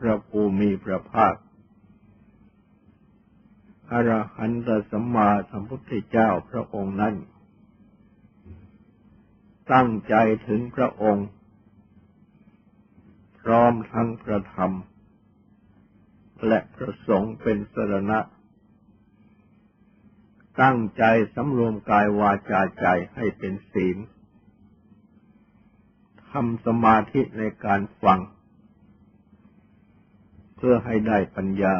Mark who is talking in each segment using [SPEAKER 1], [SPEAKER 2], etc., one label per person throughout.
[SPEAKER 1] พระภูมิพระภาคอรหันตสัมมาสัมพุทธเจ้าพระองค์นั้น ตั้งใจถึงพระองค์ พร้อมทั้งพระธรรม และพระสงฆ์เป็นสรณะ ตั้งใจสำรวมกายวาจาใจให้เป็นศีลทำสมาธิในการฟัง พื่อให้ได้ปัญญา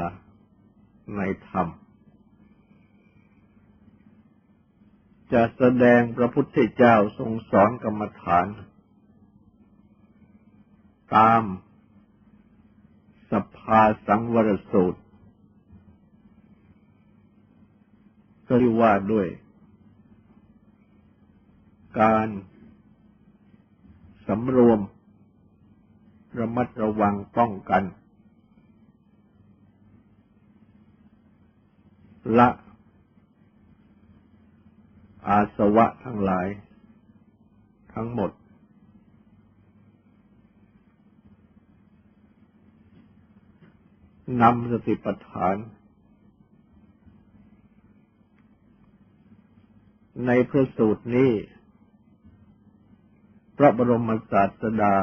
[SPEAKER 1] ในธรรม จะแสดงพระพุทธเจ้าทรงสอนกรรมฐาน ตามสภาสังวรสูตรก็เรียกว่าด้วย การสำรวมระมัดระวังป้องกัน ละ อาสวะทั้งหลาย ทั้งหมด นำสติปัฏฐาน ในพระสูตรนี้ พระบรมศาสดา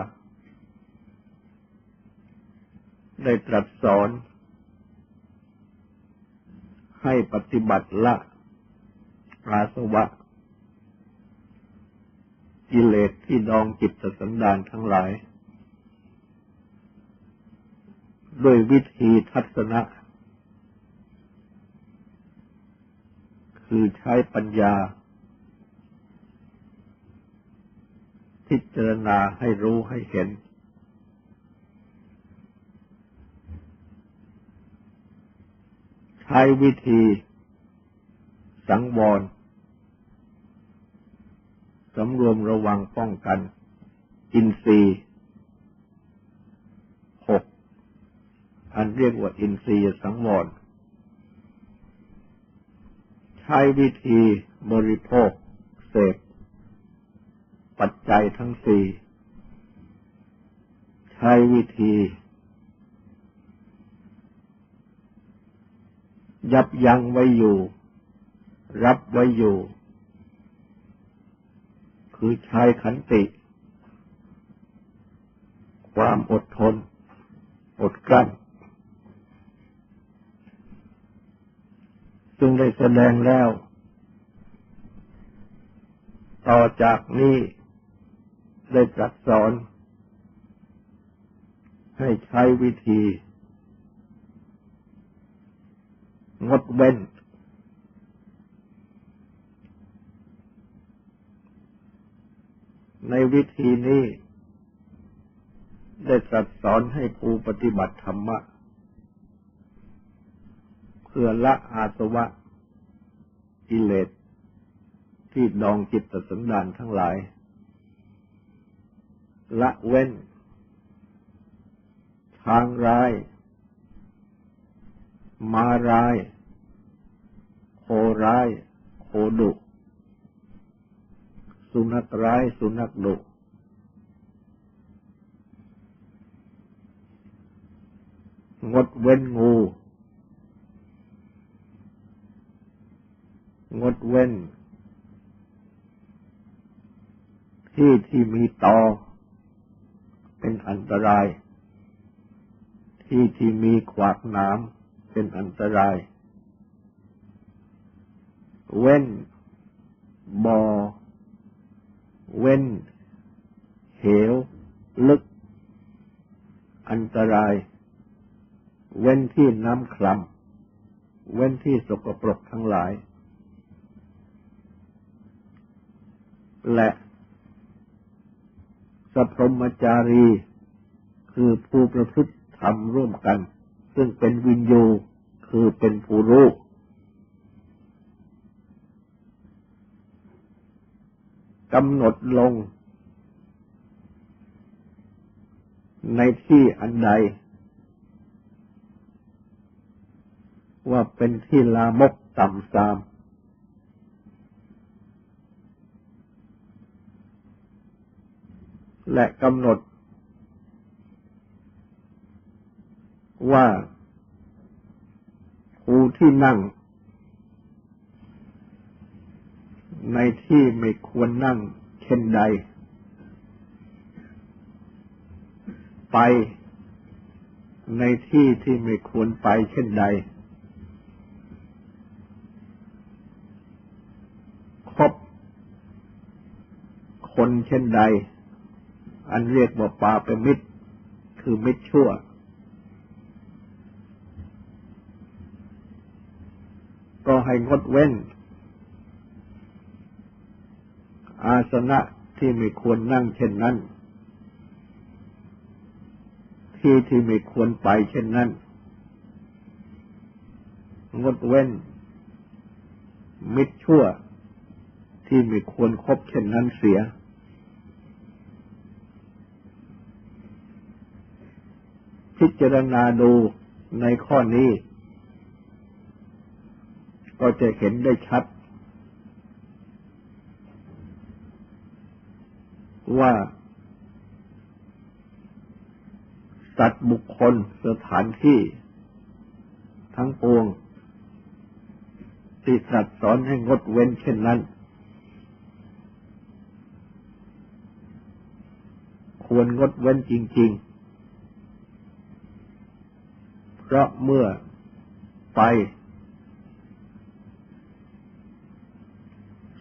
[SPEAKER 1] ได้ตรัสสอน ให้ปฏิบัติละอาสวะ กิเลสที่ดองจิตสันดานทั้งหลาย ด้วยวิธีทัศนะ คือใช้ปัญญา พิจารณาให้รู้ให้เห็น ใช้วิธี สังวรสำรวมระวังป้องกัน อินทรีย์หกอันเรียกว่าอินทรีย์สังวรใช้วิธีบริโภค เสพปัจจัยทั้งสี่ใช้วิธี ยับยั้งไว้อยู่ รับไว้อยู่ คือใช้ขันติ ความอดทน อดกลั้นซึ่งได้แสดงแล้ว ต่อจากนี้ ได้ตรัสสอน ให้ใช้วิธี งดเว้น ในวิธีนี้ ได้ตรัสสอนให้ผู้ปฏิบัติธรรมะ เพื่อละอาสวะกิเลสที่ดองจิตสันดานทั้งหลาย ละเว้น ทางร้าย มาร้าย โคร้าย โคดุ สุนัขร้าย สุนัขดุ งดเว้นงู งดเว้น ที่ที่มีตอ เป็นอันตราย ที่ที่มีขวากน้ำ เป็นอันตราย เว้นบ่อเว้น เหว ลึก อันตราย เว้นที่น้ำคลำเว้นที่สกปรกทั้งหลาย และสพพมจารี คือผู้ประพฤติธรรมร่วมกัน ซึ่งเป็นวิญญูคือเป็นผู้รู้กำหนดลง ในที่อันใด ว่าเป็นที่ลามกต่ำซาม และกำหนด ว่าผู้ที่นั่ง ในที่ไม่ควรนั่ง เช่นใด ไปในที่ที่ไม่ควรไปเช่นใด คบคนเช่นใด อันเรียกว่าปาเป็นมิตร คือมิตรชั่ว ก็ให้งดเว้น อาสนะที่ไม่ควรนั่งเช่นนั้น ที่ที่ไม่ควรไปเช่นนั้น งดเว้น มิตรชั่วที่ไม่ควรครบเช่นนั้นเสีย พิจารณาดูในข้อนี้ ก็จะเห็นได้ชัด ว่า สัตว์บุคคลสถานที่ทั้งปวงที่สัตว์สอนให้งดเว้นเช่นนั้น ควรงดเว้นจริง ๆ เพราะเมื่อไป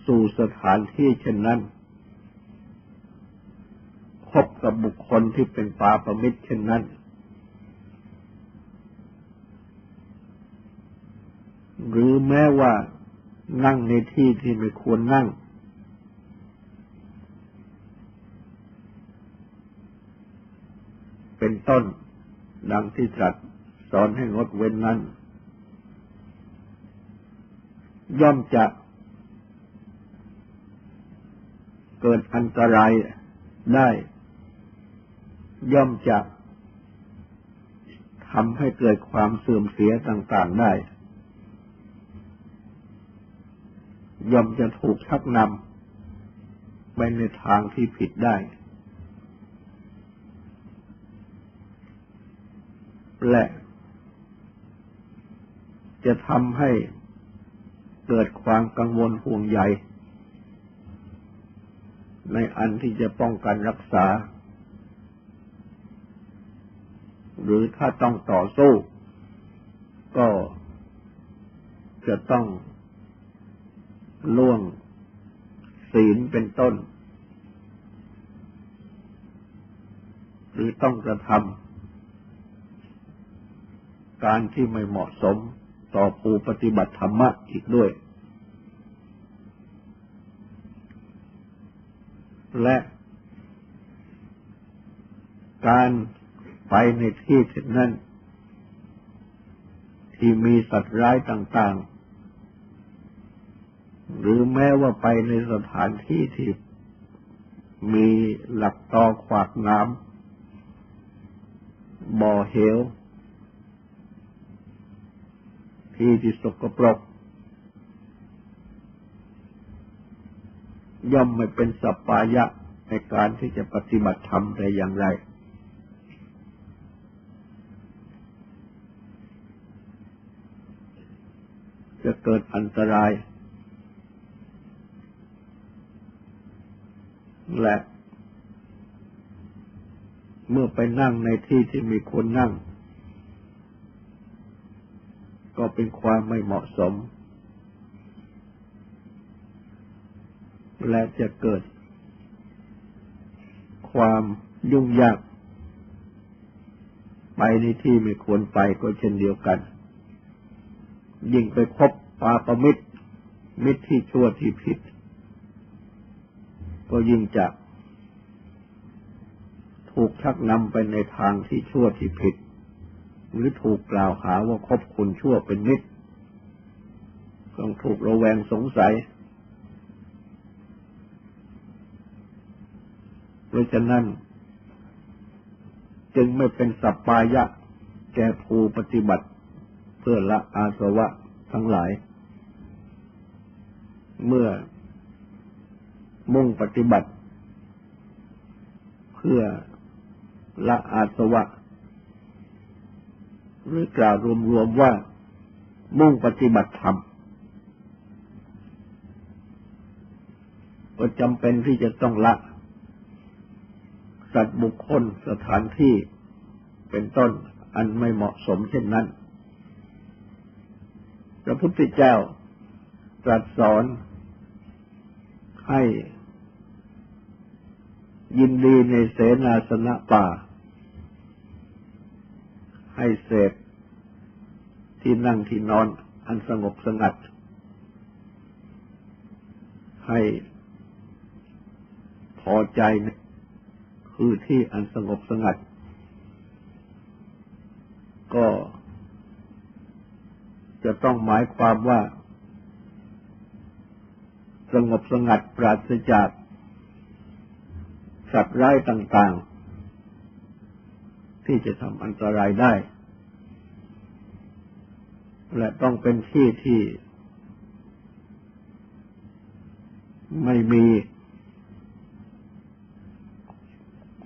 [SPEAKER 1] สู่สถานที่เช่นนั้นพบกับบุคคลที่เป็นปาประมิตรเช่นนั้น หรือแม้ว่านั่งในที่ที่ไม่ควรนั่ง เป็นต้นดังที่ตรัสสอนให้งดเว้นนั้น ย่อมจะ เกิดอันตรายได้ ย่อมจะทำให้เกิดความเสื่อมเสียต่างๆได้ ย่อมจะถูกชักนำไปในทางที่ผิดได้ และจะทำให้เกิดความกังวลห่วงใย ในอันที่จะป้องกันรักษา หรือถ้าต้องต่อสู้ ก็จะต้องล่วงศีลเป็นต้น หรือต้องกระทำการที่ไม่เหมาะสมต่อผู้ปฏิบัติธรรมะอีกด้วย และการไปในที่เช่นนั้น ที่มีสัตว์ร้ายต่าง ๆ หรือแม้ว่าไปในสถานที่ที่มีหลักตอขวากน้ำบ่อเหว ที่ที่สกปรก ย่อมไม่เป็นสัปปายะในการที่จะปฏิบัติธรรมแต่อย่างไร จะเกิดอันตราย และ เมื่อไปนั่งในที่ที่มีคนนั่ง ก็เป็นความไม่เหมาะสม และจะเกิด ความยุ่งยาก ไปในที่ไม่ควรไปก็เช่นเดียวกัน ยิ่งไปคบปาประมิตร มิตรที่ชั่วที่ผิด ก็ยิ่งจะถูกชักนำไปในทางที่ชั่วที่ผิด หรือถูกกล่าวหาว่าคบคุณชั่วเป็นมิตรต้องถูกระแวงสงสัย เพราะฉะนั้น จึงไม่เป็นสัปปายะ แก่ผู้ปฏิบัติเพื่อละอาสวะทั้งหลาย เมื่อมุ่งปฏิบัติ เพื่อละอาสวะ หรือกล่าวรวมๆว่า มุ่งปฏิบัติธรรมก็จำเป็นที่จะต้องละ สัตว์บุคคลสถานที่เป็นต้นอันไม่เหมาะสมเช่นนั้น พระพุทธเจ้าตรัสสอนให้ยินดีในเสนาสนะป่า ให้เสพที่นั่งที่นอนอันสงบสงัด ให้พอใจ คือที่อันสงบสงัด ก็จะต้องหมายความว่า สงบสงัดปราศจากสัตว์ร้ายต่าง ๆ ที่จะทำอันตรายได้ และต้องเป็นที่ที่ไม่มี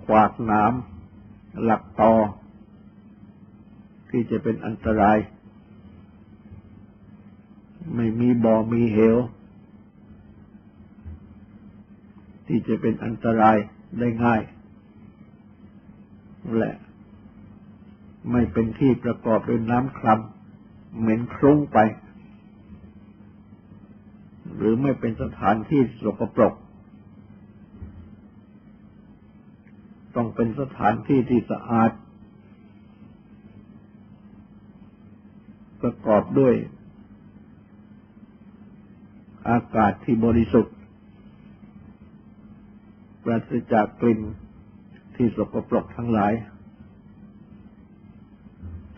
[SPEAKER 1] ข วากน้ำหลักตอ ที่จะเป็นอันตราย ไม่มีบ่อมีเหว ที่จะเป็นอันตรายได้ง่าย และ ไม่เป็นที่ประกอบด้วยน้ำคลำเหม็นคลุ้งไป หรือไม่เป็นสถานที่สกปรก ต้องเป็นสถานที่ที่สะอาด ประกอบด้วย อากาศที่บริสุทธิ์ปราศจากกลิ่นที่สกปรกทั้งหลาย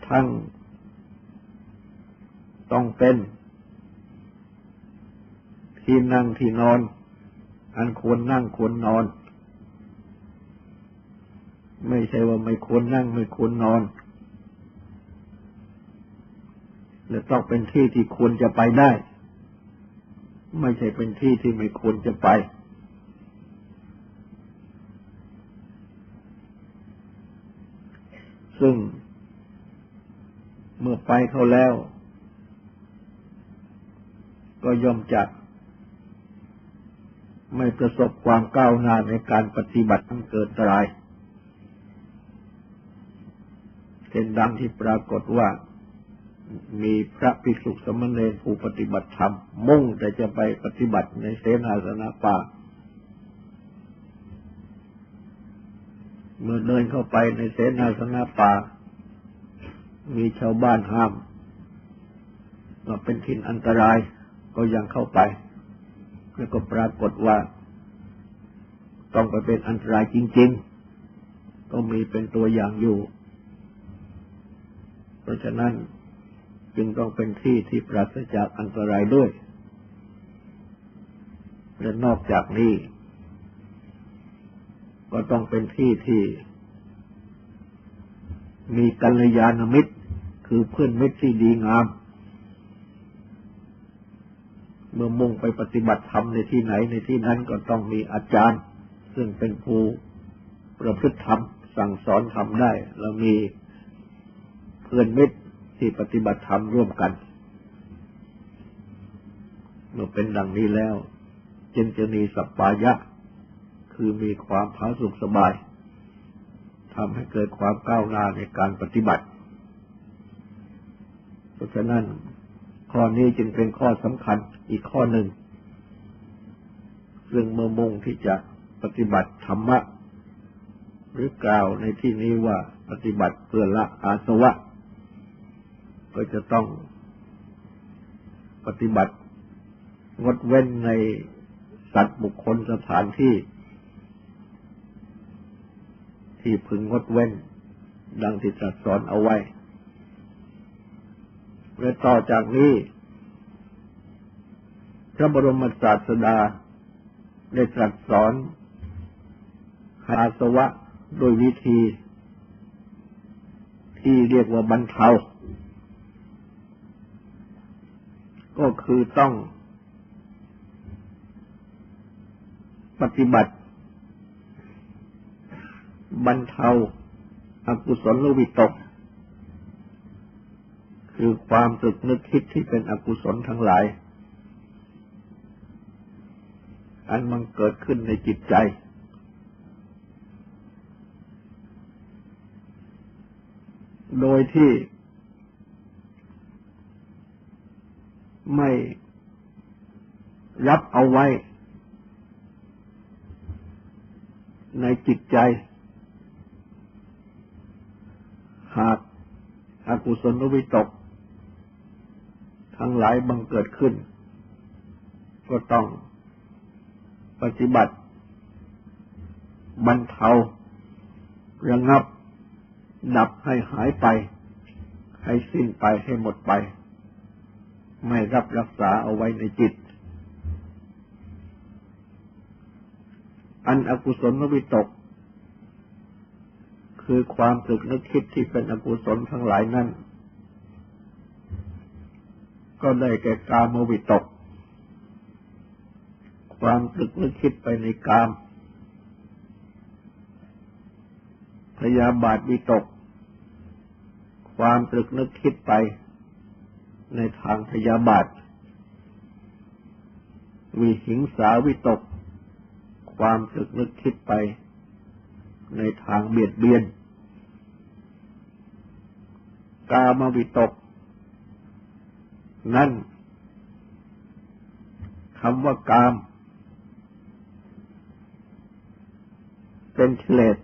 [SPEAKER 1] ทั้งต้องเป็น ที่นั่งที่นอน อันควรนั่งควรนอน ไม่ใช่ว่าไม่ควรนั่งไม่ควรนอน และต้องเป็นที่ที่ควรจะไปได้ ไม่ใช่เป็นที่ที่ไม่ควรจะไป ซึ่งเมื่อไปเขาแล้ว ก็ย่อมจะไม่ประสบความก้าวหน้าในการปฏิบัติทั้งเกิดตราย เป็นดังที่ปรากฏว่ามีพระภิกษุสมณเณรผู้ปฏิบัติธรรม มุ่งแต่จะไปปฏิบัติในเสนาสนะป่า เมื่อเดินเข้าไปในเสนาสนะป่า มีชาวบ้านห้ามว่าเป็นทินอันตรายก็ยังเข้าไป แล้วก็ปรากฏว่า ต้องไปเป็นอันตรายจริง ๆ ก็มีเป็นตัวอย่างอยู่ เพราะฉะนั้นจึงต้องเป็นที่ที่ปราศจากอันตรายด้วย และนอกจากนี้ ก็ต้องเป็นที่ที่ มีกัลยาณมิตร คือเพื่อนมิตรที่ดีงาม เมื่อมุ่งไปปฏิบัติธรรมในที่ไหนในที่นั้นก็ต้องมีอาจารย์ ซึ่งเป็นผู้ประพฤติธรรมสั่งสอนธรรมได้ แล้วมี พื่อนมิตรที่ปฏิบัติธรรมร่วมกัน เมื่อเป็นดังนี้แล้ว จึงจะมีสัปปายะ คือมีความผาสุกสบายทำให้เกิดความก้าวหน้าในการปฏิบัติ เพราะฉะนั้น ข้อนี้จึงเป็นข้อสำคัญอีกข้อหนึ่ง ซึ่งเมื่อมุ่งที่จะปฏิบัติธรรมะ หรือกล่าวในที่นี้ว่าปฏิบัติเพื่อละอาสวะ ก็จะต้องปฏิบัติ งดเว้นในสัตว์บุคคลสถานที่ ที่พึงงดเว้น ดังที่ตรัสสอนเอาไว้และต่อจากนี้ พระบรมศาสดาได้ตรัสสอนอาสวะโดยวิธี ที่เรียกว่าบรรเทา ก็คือต้อง ปฏิบัติ บรรเทาอากุศลวิตก คือความสึกนึกคิดที่เป็นอกุศลทั้งหลาย อันมันเกิดขึ้นในจิตใจโดยที่ ไม่รับเอาไว้ ในจิตใจ หากอากุศลวิตก ทั้งหลายบังเกิดขึ้น ก็ต้องปฏิบัติ บรรเทาระงับ ดับให้หายไป ให้สิ้นไปให้หมดไป ไม่รับรักษาเอาไว้ในจิต อันอกุศลวิตก คือความตึกนึกคิดที่เป็นอกุศลทั้งหลายนั้นก็ได้แก่กามวิตก ความตึกนึกคิดไปในกาม พยาบาทวิตก ความตรึกนึกคิดไป ในทางพยาบาท วิหิงสาวิตก ความตึกนึกคิดไป ในทางเบียดเบียน กามวิตก นั่นคำว่ากาม เป็นเฉลด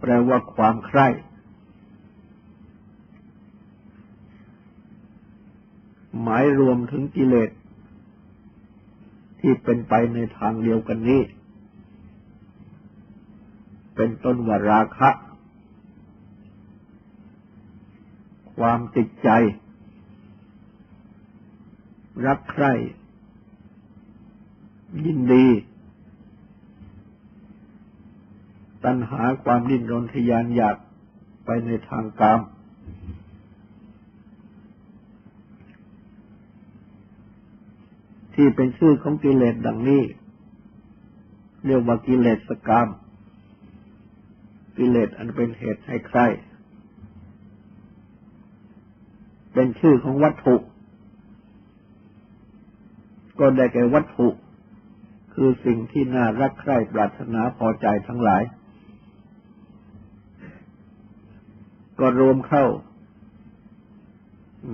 [SPEAKER 1] แปลว่าความใคร่ หมายรวมถึงกิเลสที่เป็นไปในทางเดียวกันนี้ เป็นต้นวราคะ ความติดใจ รักใคร่ ยินดี ตัณหาความดิ้นรนทยานอยากไปในทางกาม ที่เป็นชื่อของกิเลสดังนี้ เรียกว่ากิเลสกามกิเลสอันเป็นเหตุให้ใครเป็นชื่อของวัตถุ ก็ได้แก่วัตถุ คือสิ่งที่น่ารักใคร่ปรารถนาพอใจทั้งหลาย ก็รวมเข้า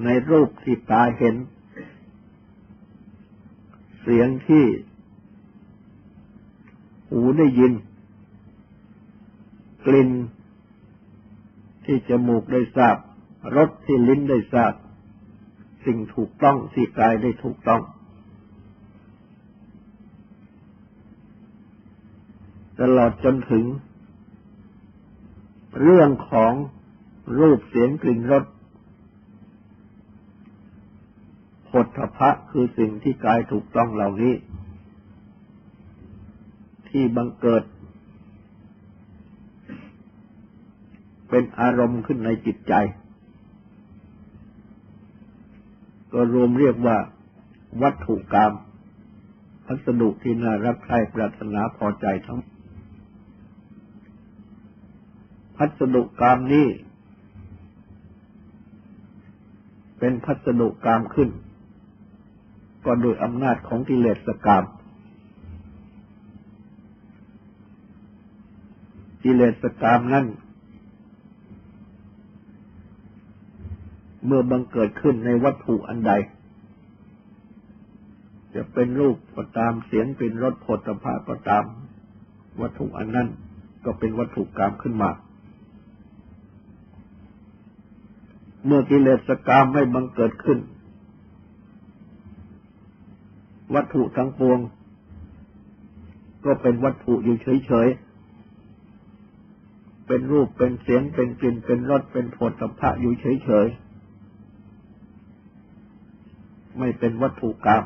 [SPEAKER 1] ในรูปที่ตาเห็น เสียงที่หูได้ยิน กลิ่นที่จมูกได้ทราบรสที่ลิ้นได้ทราบ สิ่งถูกต้องที่กายได้ถูกต้อง ตลอดจนถึง เรื่องของรูปเสียงกลิ่นรส ผลทพะคือสิ่งที่กายถูกต้องเหล่านี้ ที่บังเกิด เป็นอารมณ์ขึ้นในจิตใจ ก็รวมเรียกว่า วัตถุกรรมพัสดุที่น่ารักใคร่ปรารถนาพอใจทั้ง พัสดุกรรมนี้เป็นพัสดุกรรมขึ้น ก็โดยอำนาจของกิเลสกรรมกิเลสกรรมนั้นเมื่อบังเกิดขึ้นในวัตถุอันใด จะเป็นรูปก็ตามเสียงเป็นรสผลตภะก็ตาม วัตถุอันนั้นก็เป็นวัตถุกรรมขึ้นมา เมื่อกิเลสกรรมไม่บังเกิดขึ้น วัตถุทั้งปวง ก็เป็นวัตถุอยู่เฉยๆ เป็นรูปเป็นเสียงเป็นกลิ่นเป็นรสเป็นผลตภะอยู่เฉยๆ ไม่เป็นวัตถุกรรม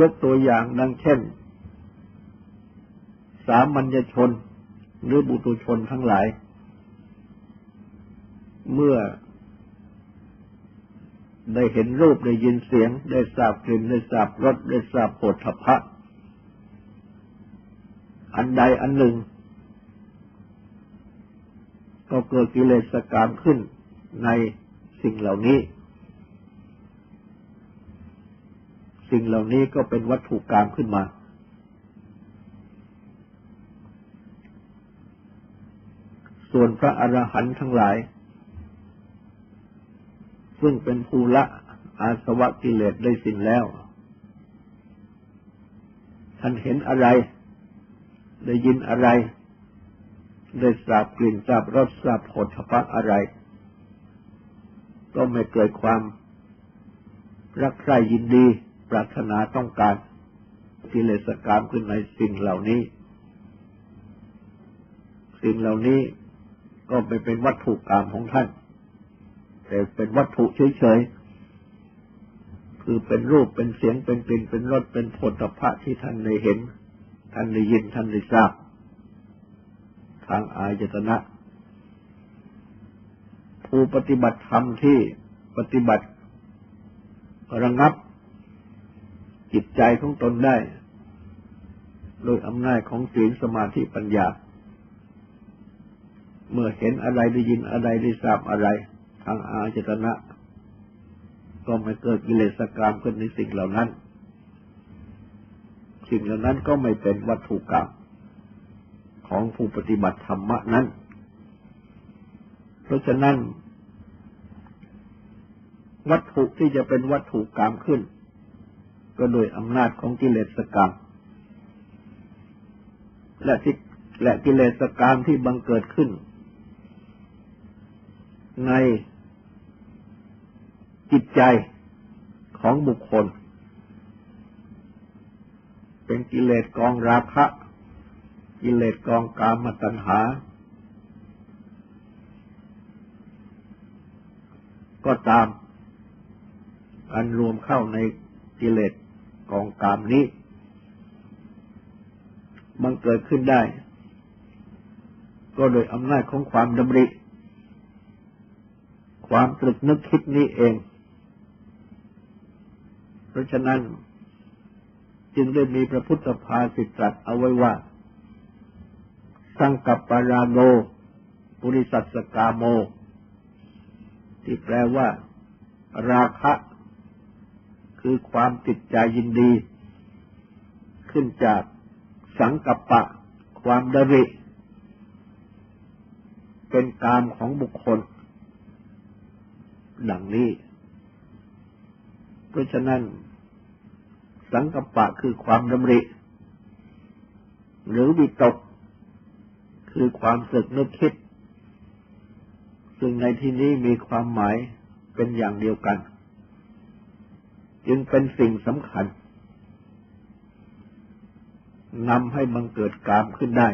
[SPEAKER 1] ยกตัวอย่างดังเช่น สามัญชน หรือบุตุชนทั้งหลาย เมื่อ ได้เห็นรูปได้ยินเสียง ได้ทราบกลิ่นได้ทราบรสได้ทราบโผฏฐพะ อันใดอันหนึ่ง ก็เกิดกิเลสกรรมขึ้นในสิ่งเหล่านี้ สิ่งเหล่านี้ก็เป็นวัตถุกรรมขึ้นมา ส่วนพระอรหันต์ทั้งหลาย ซึ่งเป็นภูละอาสวะกิเลสได้สิ้นแล้ว ท่านเห็นอะไร ได้ยินอะไร ได้สาบกลิ่นสาบรสสาบผลพะอะไร ก็ไม่เกิดความรักใคร่ยินดี ปรารถนาต้องการกิเลสกรรมขึ้นในสิ่งเหล่านี้ สิ่งเหล่านี้ก็ไปเป็นวัตถุกรรมของท่าน แต่เป็นวัตถุเฉยๆ คือเป็นรูปเป็นเสียงเป็นกลิ่นเป็นรสเป็นผลตภะที่ท่านได้เห็น ท่านได้ยินท่านได้ทราบ ทางอายตนะ ผู้ปฏิบัติธรรมที่ปฏิบัติระงับ จิตใจของตนได้ โดยอำนาจของศีลสมาธิปัญญา เมื่อเห็นอะไรได้ยินอะไรได้ทราบอะไร ทางอาจตนะ ก็ไม่เกิดกิเลสกรรมขึ้นในสิ่งเหล่านั้น สิ่งเหล่านั้นก็ไม่เป็นวัตถุกรรมของผู้ปฏิบัติธรรมะนั้น เพราะฉะนั้น วัตถุที่จะเป็นวัตถุกรรมขึ้น ก็โดยอำนาจของกิเลสกรรมและที่และกิเลสกรรมที่บังเกิดขึ้น ใน จิตใจของบุคคล เป็นกิเลสกองราคะ กิเลสกองกามตัณหา ก็ตามอันรวมเข้าในกิเลสกองกามนี้ มันเกิดขึ้นได้ ก็โดยอำนาจของความดำริ ความตรึกนึกคิดนี้เอง ราะฉะนั้น จึงได้มีพระพุทธภาสิตตรัสเอาไว้ว่า สังกัปปาราโนปุริสัสกาโม ที่แปลว่า ราคะ คือความติดใจยินดี ขึ้นจากสังกัปปะ ความดริ เป็นกามของบุคคล ดังนี้ เพราะฉะนั้น สังกัปปะคือความดำริ หรือวิตก คือความสึกนึกคิด ซึ่งในที่นี้มีความหมายเป็นอย่างเดียวกัน จึงเป็นสิ่งสำคัญนำให้บังเกิดกามขึ้นได้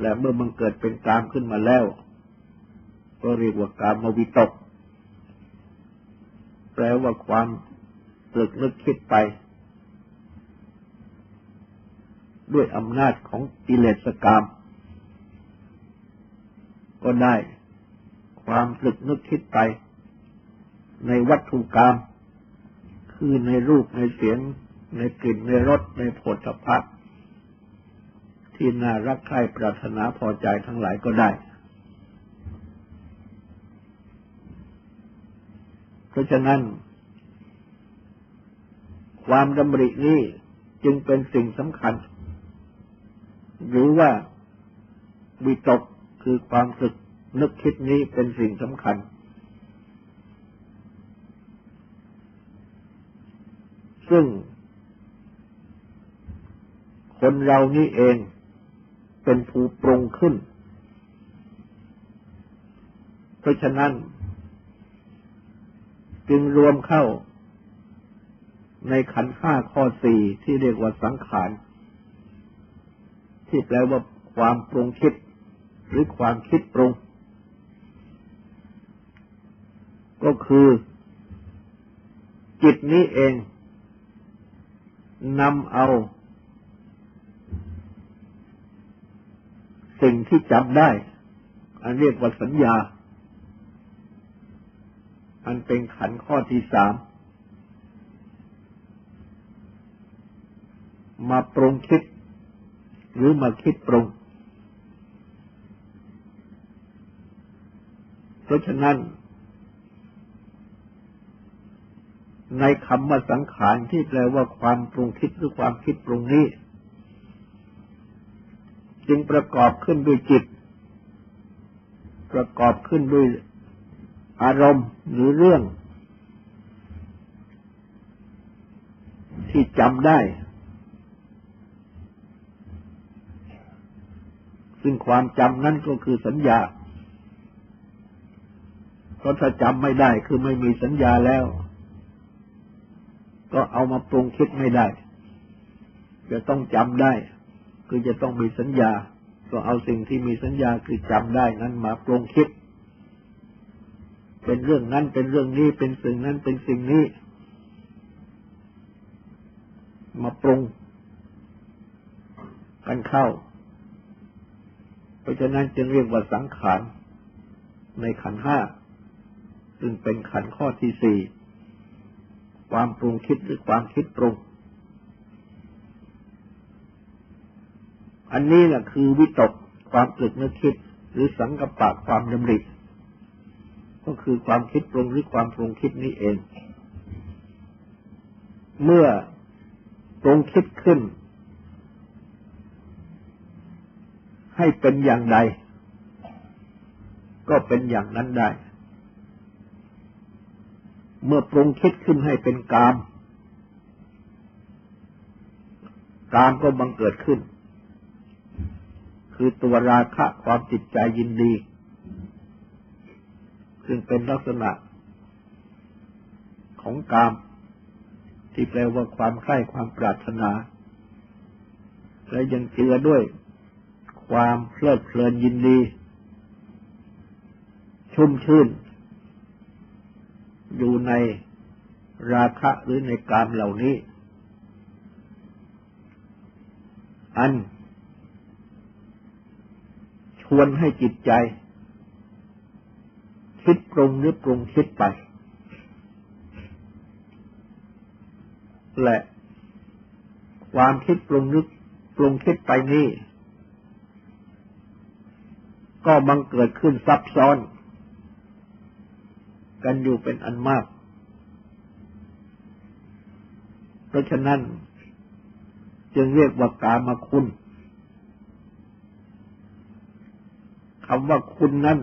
[SPEAKER 1] และเมื่อบังเกิดเป็นกามขึ้นมาแล้ว ก็เรียกว่ากามวิตก แปลว่าความตรึกนึกคิดไป ด้วยอำนาจของกิเลสกรรมก็ได้ ความตรึกนึกคิดไป ในวัตถุกรรมคือในรูปในเสียง ในกลิ่นในรสในผลพภะที่น่ารักใคร่ปรารถนาพอใจทั้งหลายก็ได้ ราะฉะนั้น ความดำรินี้จึงเป็นสิ่งสำคัญ หรือว่าวิตกคือความสึกนึกคิดนี้เป็นสิ่งสำคัญ ซึ่ง คนเรานี้เองเป็นผู้ปรุงขึ้น เพราะฉะนั้น จึงรวมเข้า ในขันห้าข้อสี่ที่เรียกว่าสังขาร ที่แปลว่าความปรุงคิด หรือความคิดปรุง ก็คือ จิตนี้เองนำเอา สิ่งที่จำได้ อันเรียกว่าสัญญา อันเป็นขันข้อที่สามมาปรุงคิด หรือมาคิดปรุง เพราะฉะนั้น ในคำว่าสังขารที่แปลว่าความปรุงคิดหรือความคิดปรุงนี้ จึงประกอบขึ้นด้วยจิต ประกอบขึ้นด้วย อารมณ์หรือเรื่อง ที่จำได้ ซึ่งความจำนั่นก็คือสัญญาเพราะถ้าจำไม่ได้คือไม่มีสัญญาแล้ว ก็เอามาปรุงคิดไม่ได้ จะต้องจำได้ คือจะต้องมีสัญญา ก็เอาสิ่งที่มีสัญญาคือจำได้นั้นมาปรุงคิด เป็นเรื่องนั้นเป็นเรื่องนี้เป็นสิ่งนั้นเป็นสิ่งนี้ มาปรุง กันเข้า เพราะฉะนั้นจึงเรียกว่าสังขารในขันห้าซึ่งเป็นขันข้อที่สี่ความปรุงคิดหรือความคิดปรุง อันนี้แหละคือวิตกความตรึกนึกคิด หรือสังกปะความดำริ ก็คือความคิดปรุงหรือความปรุงคิดนี้เอง เมื่อปรุงคิดขึ้น ให้เป็นอย่างใด ก็เป็นอย่างนั้นได้ เมื่อปรุงคิดขึ้นให้เป็นกาม กามก็บังเกิดขึ้น คือตัวราคะความจิตใจยินดี ซึ่งเป็นลักษณะของกาม ที่แปลว่าความใคร่ความปรารถนา และยังเจือด้วยความเพลิดเพลินยินดี ชุ่มชื่น อยู่ในราคะหรือในกามเหล่านี้ อัน ชวนให้จิตใจ คิดปรุงหรือปรุงคิดไป และความคิดปรุงนึกปรุงคิดไปนี่ ก็บังเกิดขึ้นซับซ้อน กันอยู่เป็นอันมาก เพราะฉะนั้น จึงเรียกว่ากามาคุณคำว่าคุณนั้น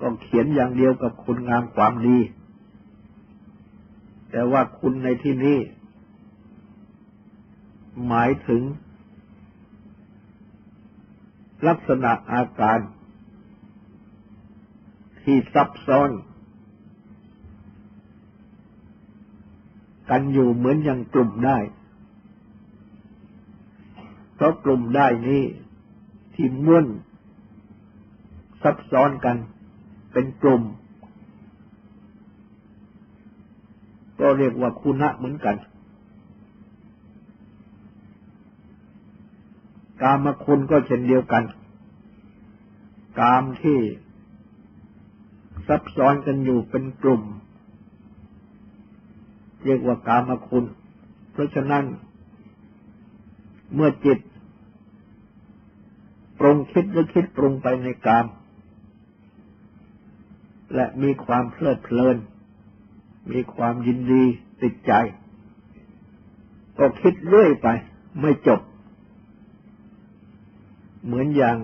[SPEAKER 1] ก็เขียนอย่างเดียวกับคุณงามความดี แต่ว่าคุณในที่นี้ หมายถึง ลักษณะอาการ ที่ซับซ้อน กันอยู่เหมือนอย่างกลุ่มได้ เพราะกลุ่มได้นี้ที่ม้วนซับซ้อนกัน เป็นกลุ่ม ก็เรียกว่าคุณะเหมือนกัน กามคุณก็เช่นเดียวกัน กามที่ซับซ้อนกันอยู่เป็นกลุ่ม เรียกว่ากามคุณ เพราะฉะนั้น เมื่อจิตปรุงคิดหรือคิดปรุงไปในกาม และมีความเพลิดเพลิน มีความยินดีติดใจ ก็คิดเรื่อยไป ไม่จบ เหมือนอย่าง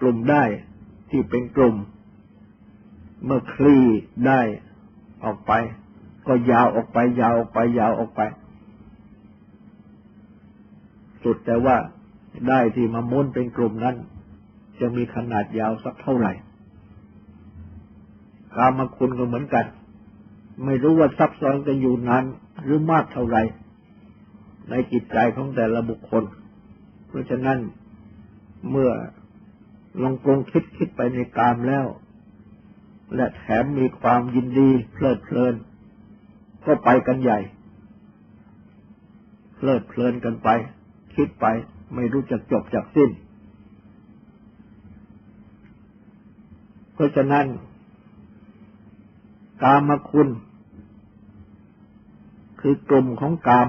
[SPEAKER 1] กลุ่มได้ที่เป็นกลุ่ม เมื่อคลี่ได้ออกไป ก็ยาวออกไป ยาวออกไป ยาวออกไป สุดแต่ว่าได้ที่มาม้วนเป็นกลุ่มนั้น จะมีขนาดยาวสักเท่าไหร่ กามาคุณก็เหมือนกัน ไม่รู้ว่าซับซ้อนกันอยู่นานหรือมากเท่าไรในจิตใจของแต่ละบุคคล เพราะฉะนั้นเมื่อลงปรงคิดคิดไปในกามแล้ว และแถมมีความยินดีเพลิดเพลิน ก็ไปกันใหญ่ เพลิดเพลินกันไป คิดไปไม่รู้จักจบจากสิ้น เพราะฉะนั้น กามคุณ คือกลุ่มของกาม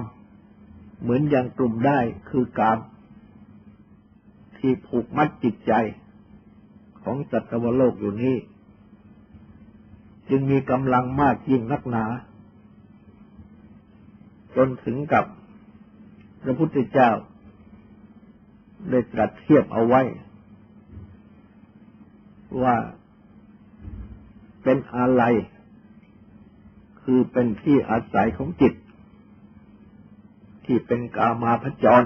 [SPEAKER 1] เหมือนอย่างกลุ่มได้คือกาม ที่ผูกมัดจิตใจ ของสัตวโลกอยู่นี้ จึงมีกำลังมากยิ่งนักหนา จนถึงกับพระพุทธเจ้า ได้ตรัสเทียบเอาไว้ ว่าเป็นอะไร คือเป็นที่อาศัยของจิต ที่เป็นกามาพจร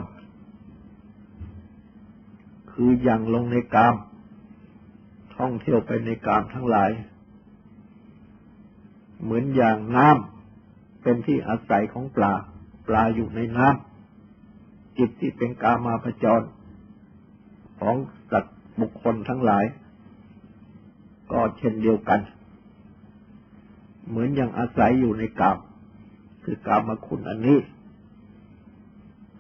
[SPEAKER 1] คืออย่างลงในกาม ท่องเที่ยวไปในกามทั้งหลาย เหมือนอย่างน้ำเป็นที่อาศัยของปลา ปลาอยู่ในน้ำจิตที่เป็นกามาพจร ของสัตว์บุคคลทั้งหลาย ก็เช่นเดียวกัน เหมือนอย่างอาศัยอยู่ในกามคือกามาคุณอันนี้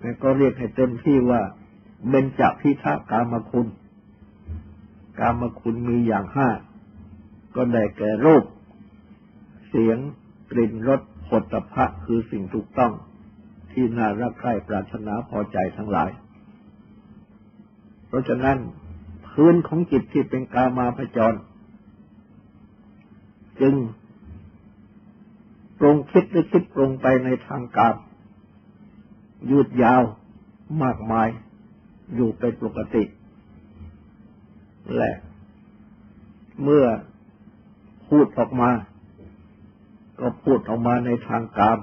[SPEAKER 1] แล้วก็เรียกให้เต็มที่ว่าเบญจพิทากามาคุณ กามคุณมีอย่างห้า ก็ได้แก่รูป เสียง กลิ่นรสผลตภะคือสิ่งถูกต้อง ที่น่ารักใคร่ปรารถนาพอใจทั้งหลาย เพราะฉะนั้นพื้นของจิตที่เป็นกามาพจร จึง ปรงคิดหรือคิดปรงไปในทางกามยืดยาวมากมาย อยู่เป็นปกติ และเมื่อพูดออกมา ก็พูดออกมาในทางกาม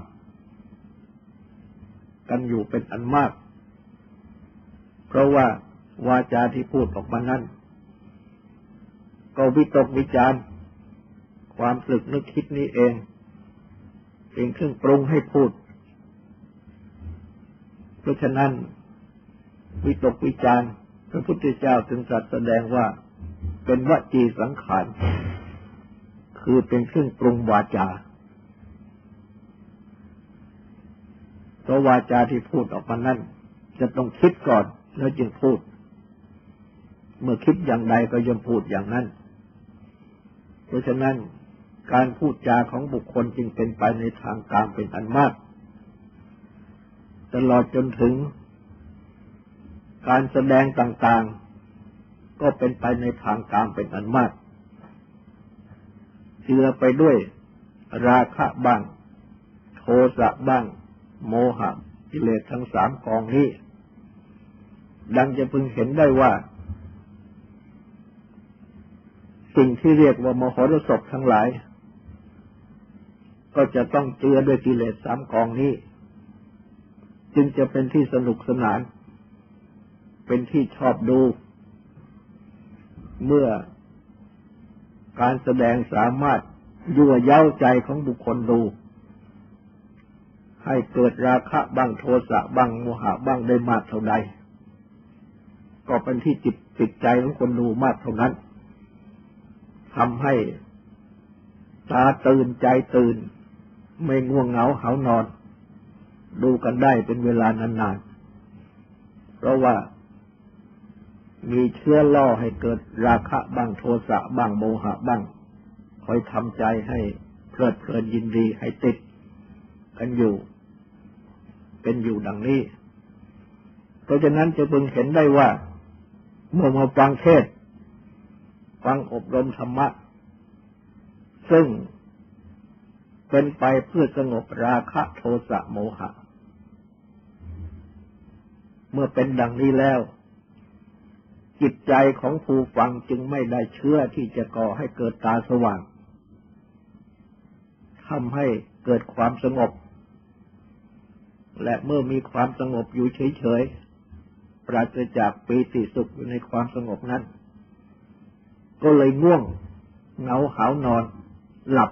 [SPEAKER 1] กันอยู่เป็นอันมาก เพราะว่าวาจาที่พูดออกมานั้น ก็วิตกวิจารความสึกนึกคิดนี้เอง เป็นเครื่องปรุงให้พูด เพราะฉะนั้น วิตกวิจารพระพุทธเจ้าจึงตรัสแสดงว่า เป็นวจีสังขาร คือเป็นเครื่องปรุงวาจาเพราะวาจาที่พูดออกมานั้นจะต้องคิดก่อนแล้วจึงพูด เมื่อคิดอย่างใดก็ย่อมพูดอย่างนั้น เพราะฉะนั้น การพูดจาของบุคคลจึงเป็นไปในทางการเป็นอันมาก ตลอดจนถึง การแสดงต่างๆ ก็เป็นไปในทางกามเป็นอันมากเชื่อไปด้วยราคะบ้าง โทสะบ้าง โมหะกิเลสทั้งสามกองนี้ ดังจะพึงเห็นได้ว่า สิ่งที่เรียกว่ามหรสพทั้งหลาย ก็จะต้องเจือด้วยกิเลสสามกองนี้ จึงจะเป็นที่สนุกสนาน เป็นที่ชอบดู เมื่อการแสดงสามารถยั่วเย้าใจของบุคคลดู ให้เกิดราคะบ้างโทสะบ้างโมหะบ้างได้มากเท่าใด ก็เป็นที่จิตจิตใจของคนดูมากเท่านั้นทำให้ตาตื่นใจตื่น ไม่ง่วงเหงาเหานอน ดูกันได้เป็นเวลานานๆ เพราะว่ามีเชื้อล่อให้เกิดราคะบ้างโทสะบ้างโมหะบ้าง คอยทำใจให้เพลิดเพลินยินดีให้ติด กันอยู่ เป็นอยู่ดังนี้ เพราะฉะนั้นจะพึงเห็นได้ว่า เมื่อมาฟังเทศ ฟังอบรมธรรมะ ซึ่ง เป็นไปเพื่อสงบราคะโทสะโมหะ เมื่อเป็นดังนี้แล้ว จิตใจของผู้ฟังจึงไม่ได้เชื่อที่จะก่อให้เกิดตาสว่างทำให้เกิดความสงบ และเมื่อมีความสงบอยู่เฉยๆปราศจากปีติสุขอยู่ในความสงบนั้น ก็เลยง่วงเหงาหานอน หลับ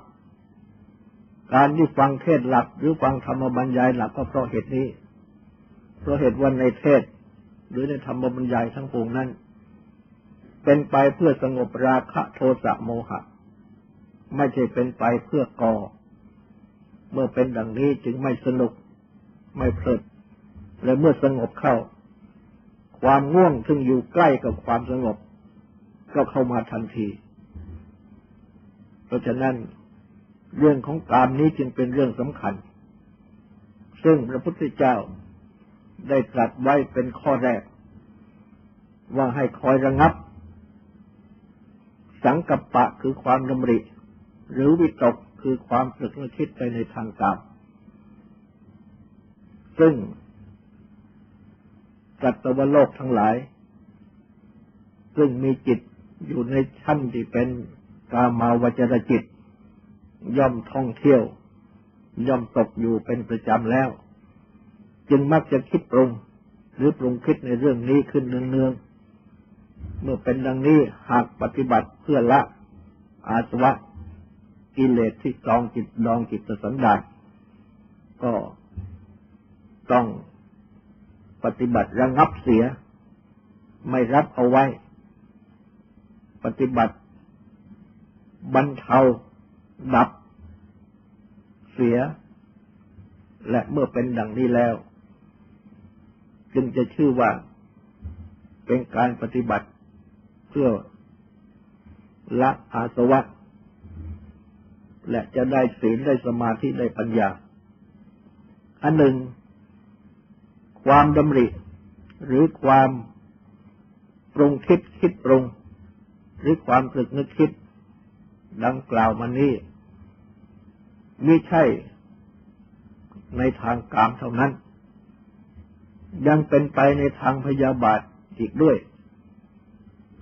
[SPEAKER 1] การที่ฟังเทศหลักหรือฟังธรรมบรรยายหลักก็เพราะเหตุนี้ เพราะเหตุวันในเทศ หรือในธรรมบรรยายทั้งปวงนั้น เป็นไปเพื่อสงบราคะโทสะโมหะ ไม่ใช่เป็นไปเพื่อก่อ เมื่อเป็นดังนี้จึงไม่สนุก ไม่เพลิด และเมื่อสงบเข้า ความง่วงซึ่งอยู่ใกล้กับความสงบ ก็เข้ามาทันที เพราะฉะนั้น เรื่องของกามนี้จึงเป็นเรื่องสำคัญ ซึ่งพระพุทธเจ้าได้ตรัสไว้เป็นข้อแรก ว่าให้คอยระงับ สังกัปปะคือความดำริ หรือวิตกคือความสึกนึกคิดไปในทางกามซึ่งสัตวโลกทั้งหลาย ซึ่งมีจิตอยู่ในชั้นที่เป็นกามาวจรจิต ย่อมท่องเที่ยว ย่อมตกอยู่เป็นประจำแล้ว จึงมักจะคิดปรุง หรือปรุงคิดในเรื่องนี้ขึ้นเนืองๆเมื่อเป็นดังนี้หากปฏิบัติเพื่อละ อาสวะกิเลสที่กองจิตดองจิตสันดานก็ต้องปฏิบัติระงับเสีย ไม่รับเอาไว้ ปฏิบัติบรรเทา ดับ เสีย และเมื่อเป็นดังนี้แล้ว จึงจะชื่อว่า เป็นการปฏิบัติเพื่อละอาสวะ และจะได้ศีลได้สมาธิได้ปัญญา อันหนึ่ง ความดำริ หรือความปรุงคิดคิดปรุง หรือความตรึกนึกคิดดังกล่าวมานี้ ไม่ใช่ในทางกามเท่านั้น ยังเป็นไปในทางพยาบาทอีกด้วย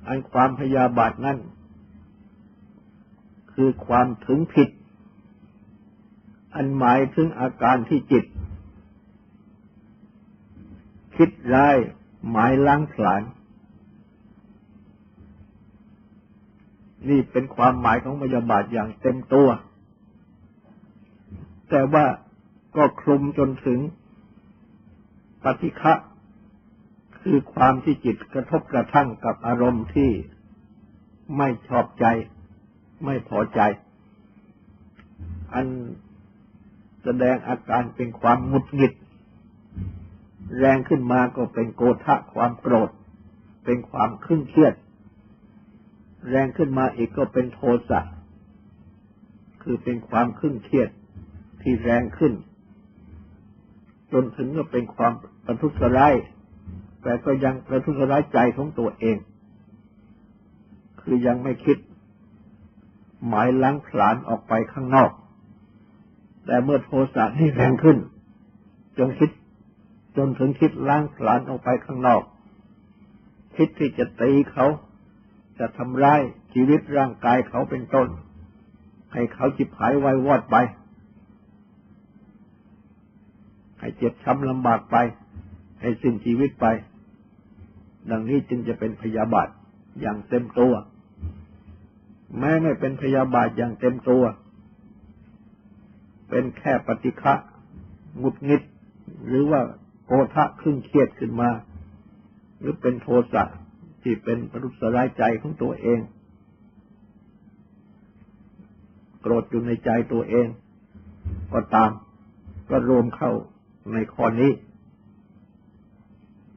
[SPEAKER 1] อันความพยาบาทนั้นคือความถึงผิด อันหมายถึงอาการที่จิต คิดร้ายหมายล้างผลาญนี่เป็นความหมายของพยาบาทอย่างเต็มตัว แต่ว่าก็คลุมจนถึงปฏิฆะคือความที่จิตกระทบกระทั่งกับอารมณ์ที่ไม่ชอบใจ ไม่พอใจ อันแสดงอาการเป็นความหงุดหงิด แรงขึ้นมาก็เป็นโกทะความโกรธ เป็นความขึ่งเครียด แรงขึ้นมาอีกก็เป็นโทสะคือเป็นความขึ่งเครียด ที่แรงขึ้น จนถึงก็เป็นความประทุษร้าย แต่ก็ยังประทุษร้ายใจของตัวเอง คือยังไม่คิด หมายล้างผลาญออกไปข้างนอก แต่เมื่อโทสะที่แรงขึ้น จนคิด จนถึงคิดล้างผลาญออกไปข้างนอก คิดที่จะตีเขาจะทำร้ายชีวิตร่างกายเขาเป็นต้น ให้เขาจิบหายไววอดไป ให้เจ็บช้ำลำบากไป ให้สิ้นชีวิตไป ดังนี้จึงจะเป็นพยาบาทอย่างเต็มตัว แม้ไม่เป็นพยาบาทอย่างเต็มตัว เป็นแค่ปฏิฆะงุดงิด หรือว่าโกทะขึ้นเครียดขึ้นมา หรือเป็นโทสะที่เป็นปรุษร้ายใจของตัวเอง โกรธอยู่ในใจตัวเอง ก็ตามก็รวมเข้า ในข้อนี้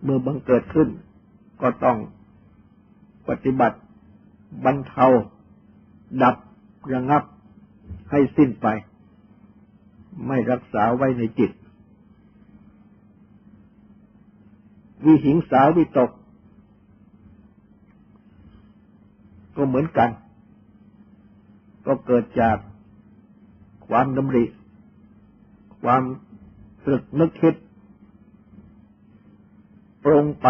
[SPEAKER 1] เมื่อบังเกิดขึ้น ก็ต้องปฏิบัติบรรเทา ดับระงับให้สิ้นไป ไม่รักษาไว้ในจิต วิหิงสาวิตก ก็เหมือนกัน ก็เกิดจากความดำริ ความ ตรึกนึกคิดปรงไป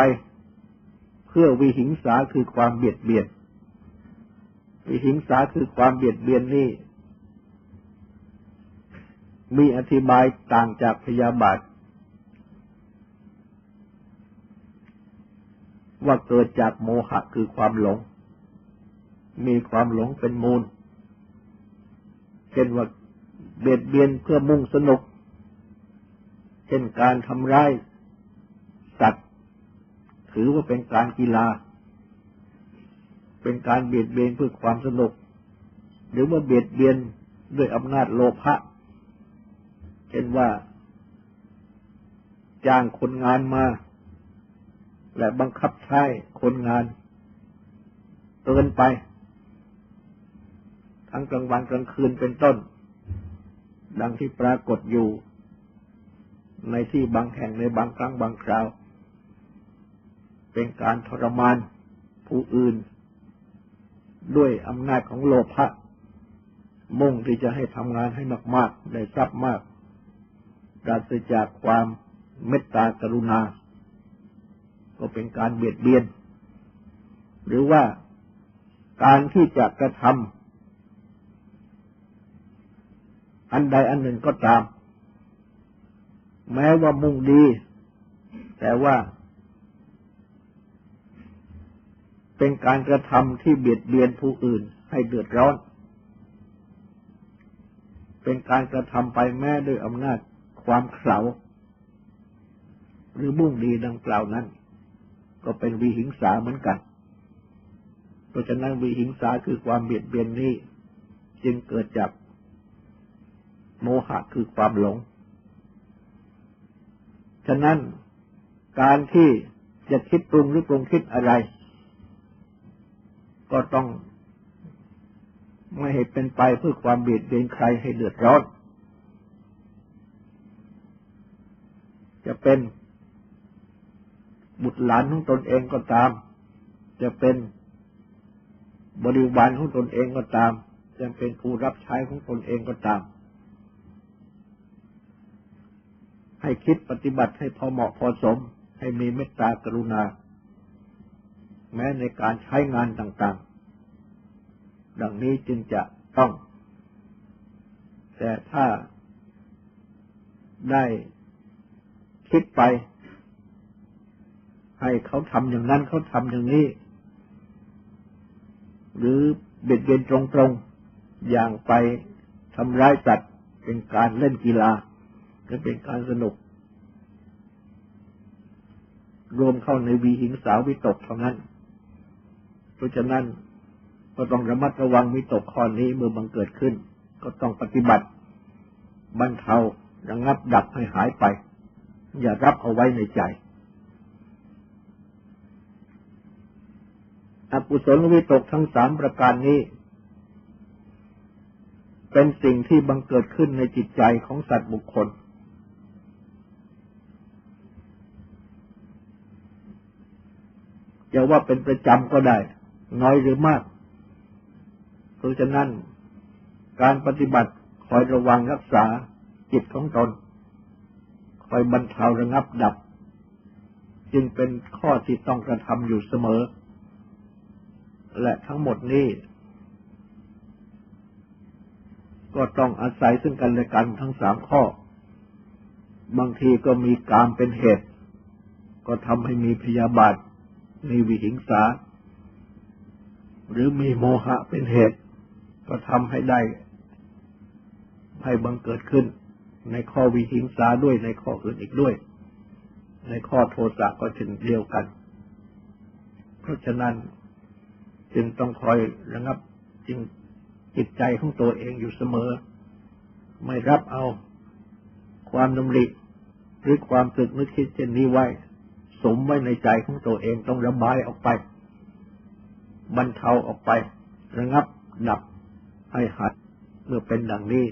[SPEAKER 1] เพื่อวิหิงสาคือความเบียดเบียน วิหิงสาคือความเบียดเบียนนี่ มีอธิบายต่างจากพยาบาทว่าเกิดจากโมหะคือความหลง มีความหลงเป็นมูล เช่นว่าเบียดเบียนเพื่อมุ่งสนุก เช่นการทำร้ายสัตว์ ถือว่าเป็นการกีฬา เป็นการเบียดเบียนเพื่อความสนุก หรือว่าเบียดเบียนด้วยอำนาจโลภะเช่นว่า จ้างคนงานมา และบังคับใช้คนงานเกินไป ทั้งกลางวันกลางคืนเป็นต้น ดังที่ปรากฏอยู่ ในที่บางแห่งในบางครั้งบางคราว เป็นการทรมานผู้อื่น ด้วยอำนาจของโลภะมุ่งที่จะให้ทำงานให้มาก ๆ ได้ทรัพย์มากปราศจากความเมตตากรุณา ก็เป็นการเบียดเบียน หรือว่าการที่จะกระทำอันใดอันหนึ่งก็ตาม แม้ว่ามุ่งดี แต่ว่า เป็นการกระทำที่เบียดเบียนผู้อื่นให้เดือดร้อน เป็นการกระทำไปแม้ด้วยอำนาจความเข่าหรือมุ่งดีดังกล่าวนั้น ก็เป็นวิหิงสาเหมือนกัน เพราะฉะนั้นวิหิงสาคือความเบียดเบียนนี้ จึงเกิดจากโมหะคือความหลง ฉะนั้นการที่จะคิดปรุงหรือปรุงคิดอะไร ก็ต้องไม่ให้เป็นไปเพื่อความเบียดเบียนใครให้เดือดร้อน จะเป็นบุตรหลานของตนเองก็ตาม จะเป็นบริวารของตนเองก็ตาม จะเป็นผู้รับใช้ของตนเองก็ตาม ให้คิดปฏิบัติให้พอเหมาะพอสม ให้มีเมตตากรุณา แม้ในการใช้งานต่างๆ ดังนี้จึงจะต้อง แต่ถ้าได้คิดไป ให้เขาทำอย่างนั้นเขาทำอย่างนี้ หรือเบ็ดเบียนตรงๆ อย่างไปทำร้ายสัตว์เป็นการเล่นกีฬา ก็เป็นการสนุก รวมเข้าในวีหิงสาวิตกเท่านั้น เพราะฉะนั้นก็ต้องระมัดระวังวิตกข้อนี้เมื่อบังเกิดขึ้น ก็ต้องปฏิบัติบรรเทาระงับดับให้หายไป อย่ารับเอาไว้ในใจ อกุศลวิตกทั้งสามประการนี้ เป็นสิ่งที่บังเกิดขึ้นในจิตใจของสัตว์บุคคล จะว่าเป็นประจำก็ได้ น้อยหรือมาก เพราะฉะนั้น การปฏิบัติคอยระวังรักษาจิตของตนคอยบรรเทาระงับดับ จึงเป็นข้อที่ต้องกระทำอยู่เสมอ และทั้งหมดนี้ ก็ต้องอาศัยซึ่งกันและกันทั้งสามข้อ บางทีก็มีกามเป็นเหตุ ก็ทำให้มีพยาบาท มีวิหิงสา หรือมีโมหะเป็นเหตุ ก็ทำให้ได้ ให้บังเกิดขึ้น ในข้อวิหิงสาด้วยในข้ออื่นอีกด้วย ในข้อโทสะก็เช่นเดียวกัน เพราะฉะนั้นจึงต้องคอยระงับจึงจิตใจของตัวเองอยู่เสมอ ไม่รับเอาความดำริหรือความตึกนึกคิดเช่นนี้ไว้ สมไว้ในใจของตัวเองต้องระบายออกไปบรรเทาออกไประงับดับให้หัดเมื่อเป็นดังนี้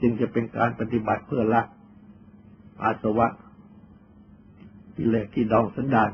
[SPEAKER 1] จึงจะเป็นการปฏิบัติเพื่อละอาสวะกิเลสที่ดองสันดาน